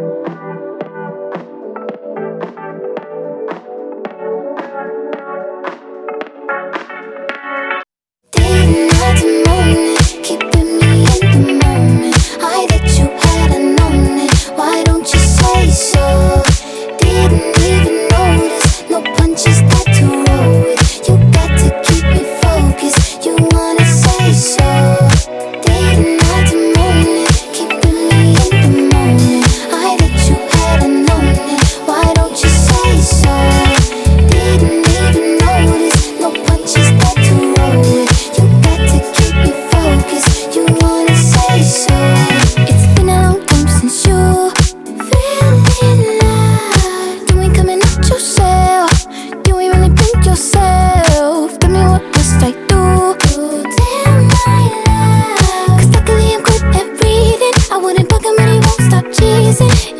Bye. easy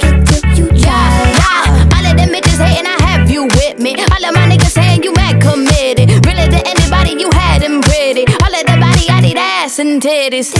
and titties.